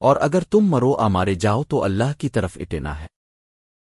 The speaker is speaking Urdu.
اور اگر تم مرو آمارے جاؤ تو اللہ کی طرف اٹینا ہے۔